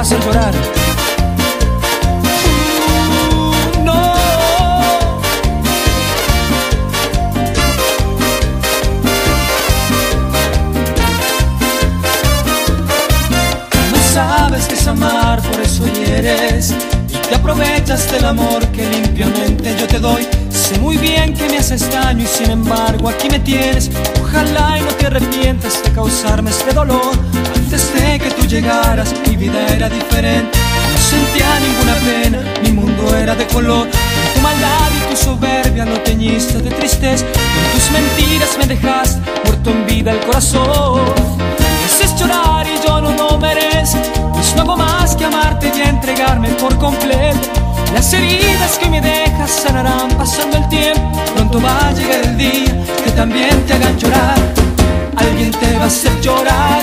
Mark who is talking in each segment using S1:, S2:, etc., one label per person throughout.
S1: Uh, no. Sabes que es amar, por eso hieres y te aprovechas del amor que limpiamente yo te doy. Sé muy bien que me haces daño y sin embargo aquí me tienes. Ojalá y no te arrepientas de causarme este dolor. Antes de que tú llegaras mi vida era diferente. No sentía ninguna pena, mi mundo era de color. Con tu maldad y tu soberbia lo teñiste de tristeza. Con tus mentiras me dejaste muerto en vida el corazón. Me haces llorar y yo no lo merezco. Pues no hago más que amarte y entregarme por completo. Las heridas que me dejas también te hagan llorar. Alguien te va a hacer llorar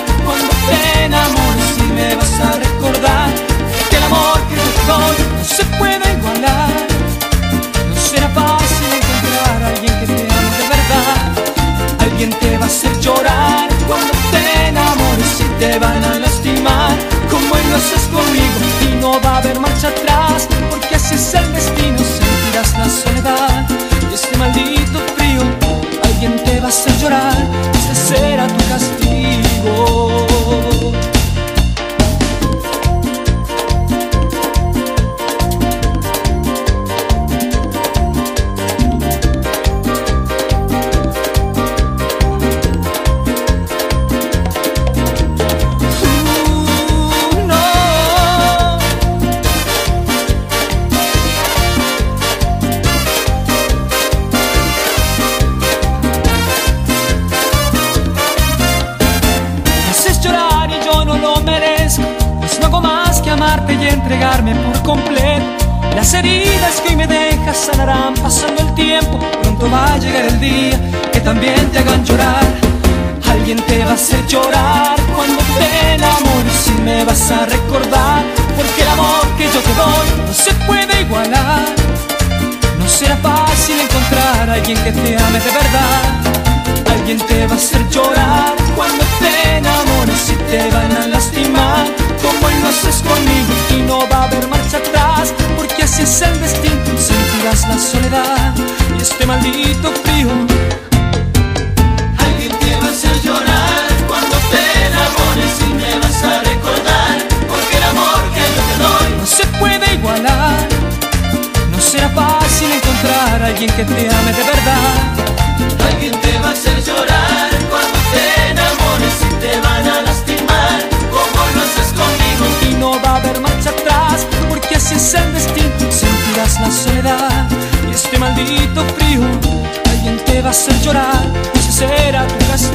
S1: entregarme por completo. Las heridas que hoy me dejas sanarán pasando el tiempo. Pronto va a llegar el día que también te hagan llorar. Alguien te va a hacer llorar cuando te enamores y me vas a recordar Porque el amor que yo te doy no se puede igualar. No será fácil encontrar a alguien que te ame de verdad. Alguien te va a hacer llorar cuando te enamores y te van soledad y este maldito frío.
S2: Alguien te va a hacer llorar cuando te enamores y me vas a recordar porque el amor que yo te doy
S1: no se puede igualar No será fácil encontrar a alguien que te ame de verdad.
S2: Alguien te va a hacer llorar cuando te enamores y te van a lastimar como lo haces conmigo.
S1: Y no va a haber marcha atrás porque así es el destino sentirás la soledad este maldito frío alguien te va a hacer llorar. Y ese será tu castigo